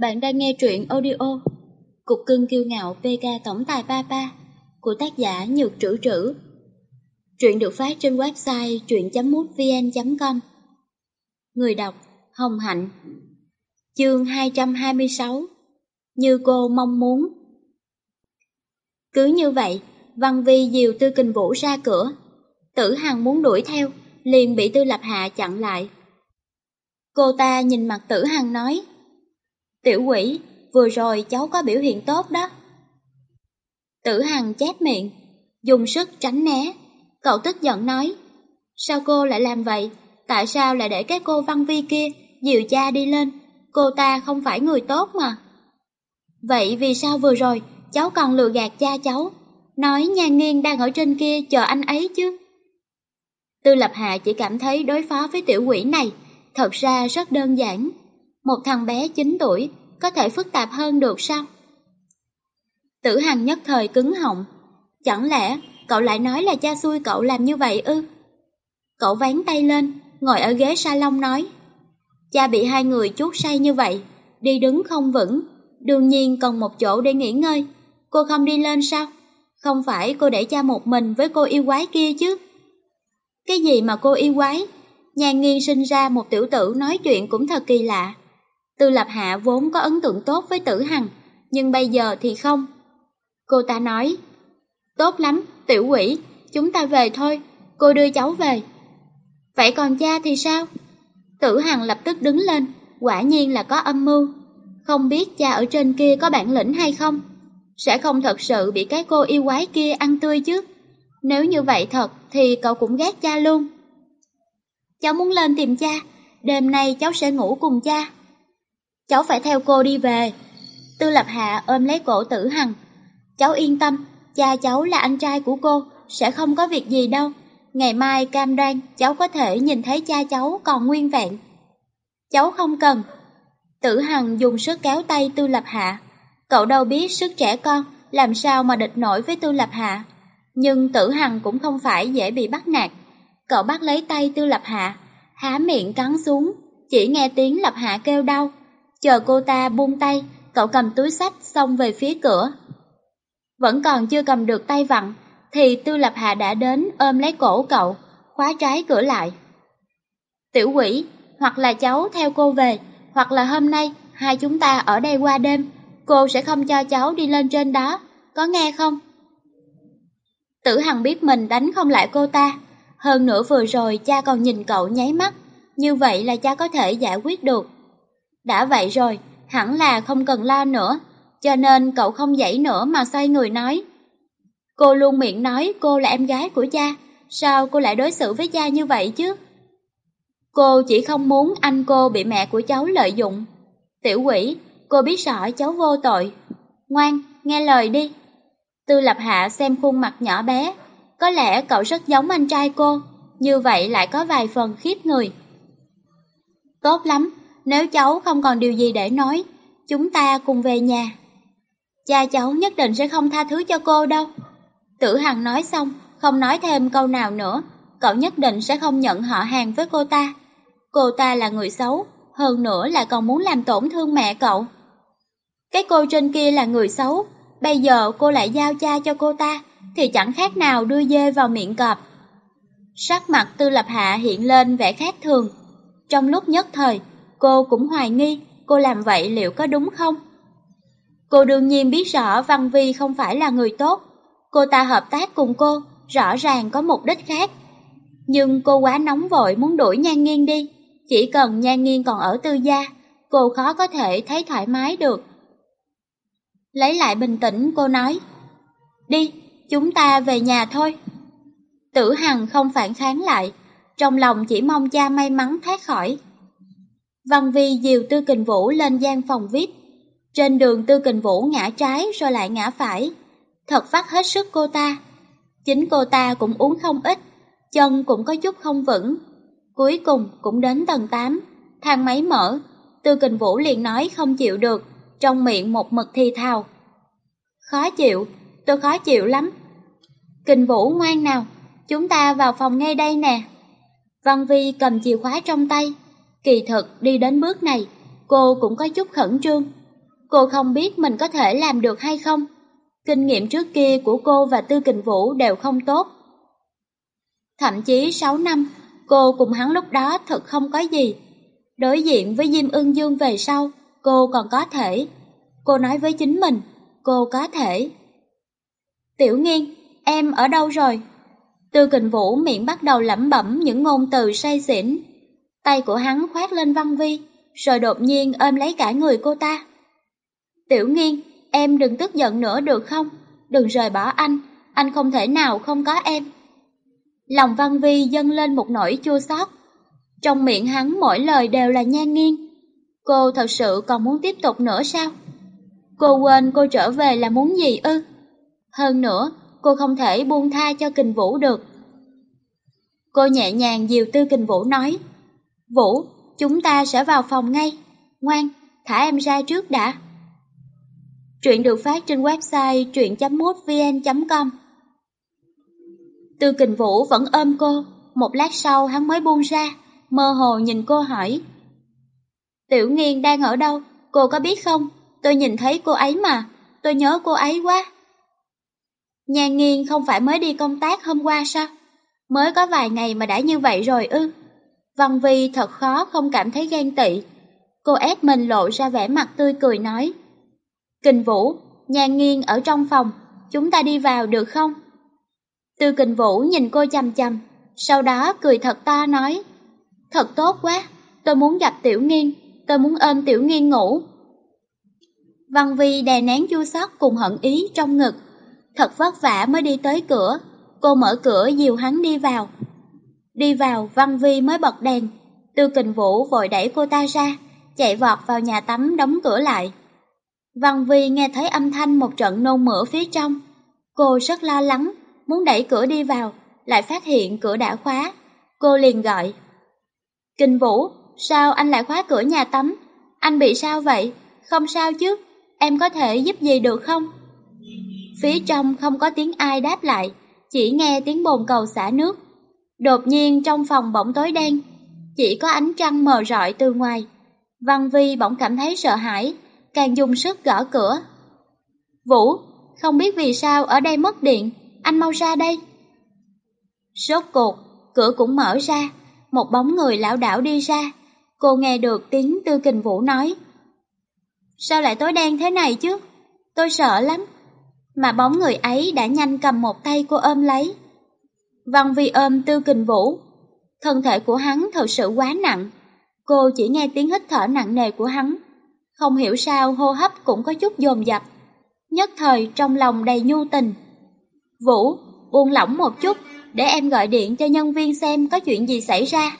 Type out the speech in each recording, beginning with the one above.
Bạn đang nghe truyện audio Cục cưng kiêu ngạo PK Tổng tài Papa của tác giả Nhược Trữ Trữ. Truyện được phát trên website truyện.mútvn.com Người đọc Hồng Hạnh Chương 226 Như cô mong muốn Cứ như vậy, Văn Vi dìu Tư Kình Vũ ra cửa. Tử Hằng muốn đuổi theo, liền bị Tư Lập Hạ chặn lại. Cô ta nhìn mặt Tử Hằng nói Tiểu quỷ, vừa rồi cháu có biểu hiện tốt đó. Tử Hằng chép miệng, dùng sức tránh né. Cậu tức giận nói, sao cô lại làm vậy? Tại sao lại để cái cô Văn Vi kia dìu cha đi lên? Cô ta không phải người tốt mà. Vậy vì sao vừa rồi cháu còn lừa gạt cha cháu? Nói nhà nghiên đang ở trên kia chờ anh ấy chứ. Tư Lập Hạ chỉ cảm thấy đối phó với tiểu quỷ này thật ra rất đơn giản. Một thằng bé 9 tuổi có thể phức tạp hơn được sao? Tử Hằng nhất thời cứng họng. Chẳng lẽ cậu lại nói là cha xui cậu làm như vậy ư? Cậu ván tay lên, ngồi ở ghế salon nói. Cha bị hai người chuốt say như vậy, đi đứng không vững, đương nhiên còn một chỗ để nghỉ ngơi. Cô không đi lên sao? Không phải cô để cha một mình với cô yêu quái kia chứ? Cái gì mà cô yêu quái? Nhà nghiên sinh ra một tiểu tử nói chuyện cũng thật kỳ lạ. Tư Lập Hạ vốn có ấn tượng tốt với Tử Hằng, nhưng bây giờ thì không. Cô ta nói, tốt lắm, tiểu quỷ, chúng ta về thôi, cô đưa cháu về. Vậy còn cha thì sao? Tử Hằng lập tức đứng lên, quả nhiên là có âm mưu. Không biết cha ở trên kia có bản lĩnh hay không? Sẽ không thật sự bị cái cô yêu quái kia ăn tươi chứ? Nếu như vậy thật thì cậu cũng ghét cha luôn. Cháu muốn lên tìm cha, đêm nay cháu sẽ ngủ cùng cha. Cháu phải theo cô đi về. Tư Lập Hạ ôm lấy cổ tử hằng. Cháu yên tâm, cha cháu là anh trai của cô, sẽ không có việc gì đâu. Ngày mai cam đoan cháu có thể nhìn thấy cha cháu còn nguyên vẹn. Cháu không cần. Tử Hằng dùng sức kéo tay Tư Lập Hạ. Cậu đâu biết sức trẻ con, làm sao mà địch nổi với Tư Lập Hạ. Nhưng Tử Hằng cũng không phải dễ bị bắt nạt. Cậu bắt lấy tay Tư Lập Hạ, há miệng cắn xuống, chỉ nghe tiếng Lập Hạ kêu đau. Chờ cô ta buông tay, cậu cầm túi sách xông về phía cửa. Vẫn còn chưa cầm được tay vặn, thì Tư Lập Hạ đã đến ôm lấy cổ cậu, khóa trái cửa lại. Tiểu quỷ, hoặc là cháu theo cô về, hoặc là hôm nay hai chúng ta ở đây qua đêm, cô sẽ không cho cháu đi lên trên đó, có nghe không? Tử Hằng biết mình đánh không lại cô ta, hơn nữa vừa rồi cha còn nhìn cậu nháy mắt, như vậy là cha có thể giải quyết được. Đã vậy rồi, hẳn là không cần lo nữa, cho nên cậu không dãy nữa mà xoay người nói. Cô luôn miệng nói cô là em gái của cha, sao cô lại đối xử với cha như vậy chứ? Cô chỉ không muốn anh cô bị mẹ của cháu lợi dụng. Tiểu quỷ, cô biết rõ cháu vô tội. Ngoan, nghe lời đi. Tư lập hạ xem khuôn mặt nhỏ bé, có lẽ cậu rất giống anh trai cô, như vậy lại có vài phần khiếp người. Tốt lắm, nếu cháu không còn điều gì để nói, chúng ta cùng về nhà. Cha cháu nhất định sẽ không tha thứ cho cô đâu. Tử Hằng nói xong, không nói thêm câu nào nữa, cậu nhất định sẽ không nhận họ hàng với cô ta. Cô ta là người xấu, hơn nữa là còn muốn làm tổn thương mẹ cậu. Cái cô trên kia là người xấu, bây giờ cô lại giao cha cho cô ta, thì chẳng khác nào đưa dê vào miệng cọp. Sắc mặt tư lập hạ hiện lên vẻ khác thường. Trong lúc nhất thời, cô cũng hoài nghi cô làm vậy liệu có đúng không? Cô đương nhiên biết rõ Văn Vi không phải là người tốt. Cô ta hợp tác cùng cô, rõ ràng có mục đích khác. Nhưng cô quá nóng vội muốn đuổi Nhan Nghiên đi. Chỉ cần Nhan Nghiên còn ở tư gia, cô khó có thể thấy thoải mái được. Lấy lại bình tĩnh cô nói, đi, chúng ta về nhà thôi. Tử Hằng không phản kháng lại, trong lòng chỉ mong cha may mắn thoát khỏi. Văn Vi dìu Tư Kình Vũ lên gian phòng VIP. Trên đường Tư Kình Vũ ngã trái rồi lại ngã phải. Thật phát hết sức cô ta. Chính cô ta cũng uống không ít, chân cũng có chút không vững. Cuối cùng cũng đến tầng 8, thang máy mở. Tư Kình Vũ liền nói không chịu được, trong miệng một mực thi thào. Khó chịu, tôi khó chịu lắm. Kình Vũ ngoan nào, chúng ta vào phòng ngay đây nè. Văn Vi cầm chìa khóa trong tay, Kỳ thực đi đến bước này, cô cũng có chút khẩn trương, Cô không biết mình có thể làm được hay không. Kinh nghiệm trước kia của cô và Tư Kình Vũ đều không tốt. Thậm chí 6 năm, cô cùng hắn lúc đó thật không có gì. Đối diện với Diêm Ưng Dương về sau, cô còn có thể. Cô nói với chính mình, cô có thể. Tiểu nghiên, em ở đâu rồi? Tư kình vũ miệng bắt đầu lẩm bẩm những ngôn từ say xỉn. Tay của hắn khoát lên văn vi, rồi đột nhiên ôm lấy cả người cô ta. Tiểu nghiên, em đừng tức giận nữa được không? Đừng rời bỏ anh, anh không thể nào không có em. Lòng văn vi dâng lên một nỗi chua xót. Trong miệng hắn mỗi lời đều là nhan nghiêng. Cô thật sự còn muốn tiếp tục nữa sao? Cô quên cô trở về là muốn gì ư? Hơn nữa, cô không thể buông tha cho kình vũ được. Cô nhẹ nhàng dìu tư kình vũ nói, Vũ, chúng ta sẽ vào phòng ngay. Ngoan, thả em ra trước đã. Truyện được phát trên website truyện.mútvn.com Tư kình vũ vẫn ôm cô, một lát sau hắn mới buông ra, mơ hồ nhìn cô hỏi. Tiểu nghiên đang ở đâu, cô có biết không? Tôi nhìn thấy cô ấy mà, tôi nhớ cô ấy quá. Nhan nghiên không phải mới đi công tác hôm qua sao? Mới có vài ngày mà đã như vậy rồi ư. Văn Vi thật khó không cảm thấy ghen tị. Cô ép mình lộ ra vẻ mặt tươi cười nói. Kình Vũ, nhàn nghiêng ở trong phòng, chúng ta đi vào được không? Tư Kình Vũ nhìn cô chăm chăm, sau đó cười thật to nói. Thật tốt quá, tôi muốn gặp Tiểu Nghiên, tôi muốn ôm Tiểu Nghiên ngủ. Văn Vi đè nén chua xót cùng hận ý trong ngực, thật vất vả mới đi tới cửa, cô mở cửa dìu hắn đi vào. Đi vào, Văn Vi mới bật đèn, Tư Kình Vũ vội đẩy cô ta ra, chạy vọt vào nhà tắm đóng cửa lại. Văn Vi nghe thấy âm thanh một trận nôn mửa phía trong, cô rất lo lắng, muốn đẩy cửa đi vào, lại phát hiện cửa đã khóa. Cô liền gọi. Kình Vũ, sao anh lại khóa cửa nhà tắm? Anh bị sao vậy? Không sao chứ, em có thể giúp gì được không? Phía trong không có tiếng ai đáp lại, chỉ nghe tiếng bồn cầu xả nước. Đột nhiên trong phòng bỗng tối đen, chỉ có ánh trăng mờ rọi từ ngoài. Văn Vi bỗng cảm thấy sợ hãi, càng dùng sức gõ cửa. Vũ, không biết vì sao ở đây mất điện, anh mau ra đây. Sốt cuộc, cửa cũng mở ra, một bóng người lão đảo đi ra. Cô nghe được tiếng Tư Kình Vũ nói. Sao lại tối đen thế này chứ? Tôi sợ lắm. Mà bóng người ấy đã nhanh cầm một tay cô ôm lấy. Văn Vi ôm Tư Kình Vũ. Thân thể của hắn thật sự quá nặng. Cô chỉ nghe tiếng hít thở nặng nề của hắn. Không hiểu sao hô hấp cũng có chút dồn dập. Nhất thời trong lòng đầy nhu tình. Vũ, buông lỏng một chút, để em gọi điện cho nhân viên xem có chuyện gì xảy ra.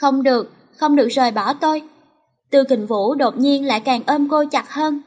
Không được, không được rời bỏ tôi. Tư kình vũ đột nhiên lại càng ôm cô chặt hơn.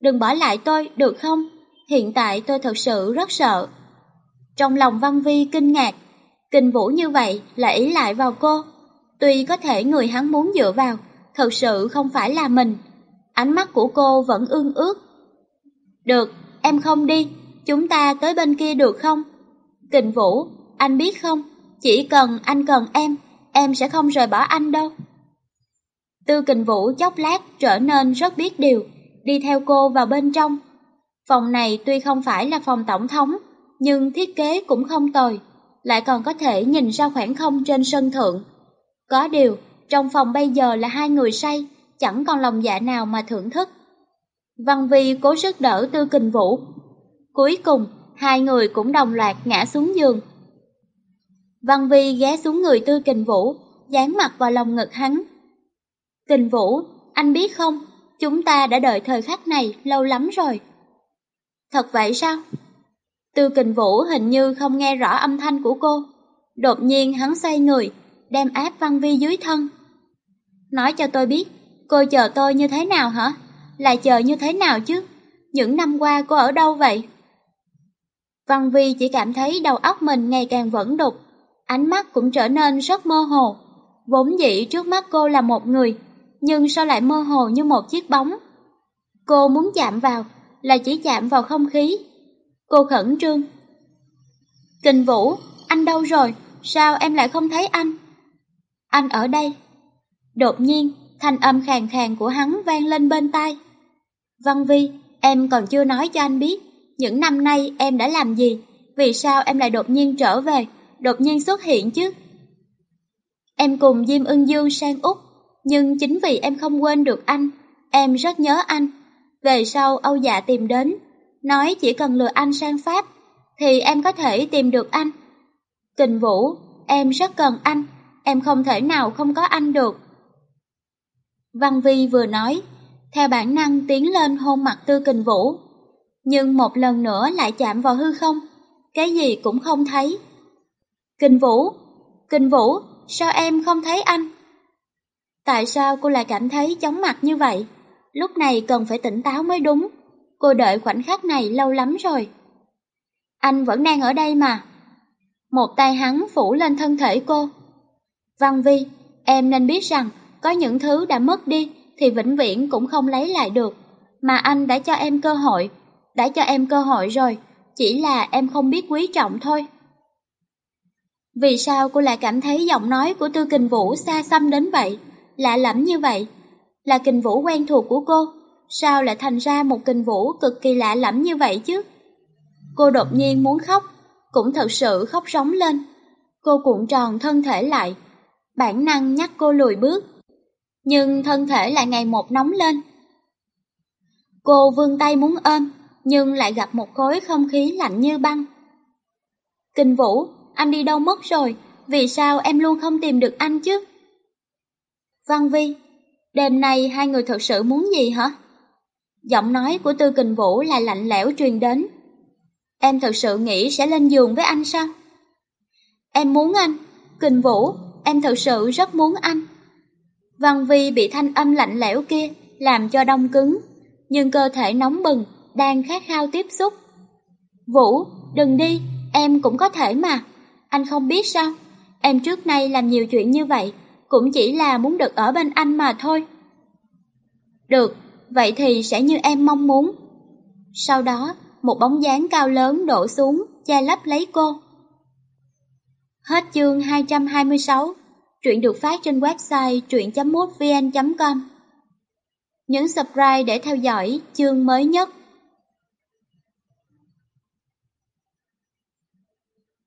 Đừng bỏ lại tôi, được không? Hiện tại tôi thật sự rất sợ. Trong lòng Văn Vi kinh ngạc, kình vũ như vậy là ý lại vào cô. Tuy có thể người hắn muốn dựa vào, thật sự không phải là mình. Ánh mắt của cô vẫn ương ước. Được, em không đi, chúng ta tới bên kia được không? Kình Vũ, anh biết không, chỉ cần anh cần em, em sẽ không rời bỏ anh đâu. Tư Kình Vũ chốc lát trở nên rất biết điều, đi theo cô vào bên trong. Phòng này tuy không phải là phòng tổng thống, nhưng thiết kế cũng không tồi, lại còn có thể nhìn ra khoảng không trên sân thượng. Có điều, trong phòng bây giờ là hai người say, chẳng còn lòng dạ nào mà thưởng thức. Văn Vi cố sức đỡ Tư Kình Vũ. Cuối cùng, hai người cũng đồng loạt ngã xuống giường. Văn Vi ghé xuống người Tư Kình Vũ, dán mặt vào lòng ngực hắn. Kình Vũ, anh biết không, chúng ta đã đợi thời khắc này lâu lắm rồi. Thật vậy sao? Tư Kình Vũ hình như không nghe rõ âm thanh của cô. Đột nhiên hắn xoay người, đem áp Văn Vi dưới thân. Nói cho tôi biết, cô chờ tôi như thế nào hả? Là chờ như thế nào chứ? Những năm qua cô ở đâu vậy? Văn Vi chỉ cảm thấy đầu óc mình ngày càng vẫn đục, ánh mắt cũng trở nên rất mơ hồ. Vốn dĩ trước mắt cô là một người, nhưng sao lại mơ hồ như một chiếc bóng? Cô muốn chạm vào, là chỉ chạm vào không khí. Cô khẩn trương. Kình Vũ, anh đâu rồi? Sao em lại không thấy anh? Anh ở đây. Đột nhiên, thanh âm khàn khàn của hắn vang lên bên tai. Văn Vi, em còn chưa nói cho anh biết, những năm nay em đã làm gì, vì sao em lại đột nhiên trở về, đột nhiên xuất hiện chứ? Em cùng Diêm Ưng Dương sang Úc, nhưng chính vì em không quên được anh, em rất nhớ anh. Về sau Âu Dạ tìm đến, nói chỉ cần lừa anh sang Pháp, thì em có thể tìm được anh. Kình Vũ, em rất cần anh, em không thể nào không có anh được. Văn Vi vừa nói, theo bản năng tiến lên hôn mặt Tư Kình Vũ, nhưng một lần nữa lại chạm vào hư không, cái gì cũng không thấy. Kình Vũ, Kình Vũ, sao em không thấy anh? Tại sao cô lại cảm thấy chóng mặt như vậy? Lúc này cần phải tỉnh táo mới đúng. Cô đợi khoảnh khắc này lâu lắm rồi. Anh vẫn đang ở đây mà. Một tay hắn phủ lên thân thể cô. Văn Vi, em nên biết rằng có những thứ đã mất đi thì vĩnh viễn cũng không lấy lại được. Mà anh đã cho em cơ hội, đã cho em cơ hội rồi, chỉ là em không biết quý trọng thôi. Vì sao cô lại cảm thấy giọng nói của Tư Kình Vũ xa xăm đến vậy, lạ lẫm như vậy? Là Kình Vũ quen thuộc của cô, sao lại thành ra một Kình Vũ cực kỳ lạ lẫm như vậy chứ? Cô đột nhiên muốn khóc, cũng thật sự khóc rống lên. Cô cuộn tròn thân thể lại, bản năng nhắc cô lùi bước. Nhưng thân thể lại ngày một nóng lên. Cô vươn tay muốn ôm, nhưng lại gặp một khối không khí lạnh như băng. Kinh Vũ, anh đi đâu mất rồi, vì sao em luôn không tìm được anh chứ? Văn Vi, đêm nay hai người thật sự muốn gì hả? Giọng nói của Tư Kình Vũ là lạnh lẽo truyền đến. Em thật sự nghĩ sẽ lên giường với anh sao? Em muốn anh, Kình Vũ, em thật sự rất muốn anh. Văn Vi bị thanh âm lạnh lẽo kia làm cho đông cứng, nhưng cơ thể nóng bừng, đang khát khao tiếp xúc. Vũ, đừng đi, em cũng có thể mà. Anh không biết sao, em trước nay làm nhiều chuyện như vậy, cũng chỉ là muốn được ở bên anh mà thôi. Được, vậy thì sẽ như em mong muốn. Sau đó, một bóng dáng cao lớn đổ xuống, che lấp lấy cô. Hết chương 226, truyện được phát trên website truyện.mútvn.com. Nhấn subscribe để theo dõi chương mới nhất.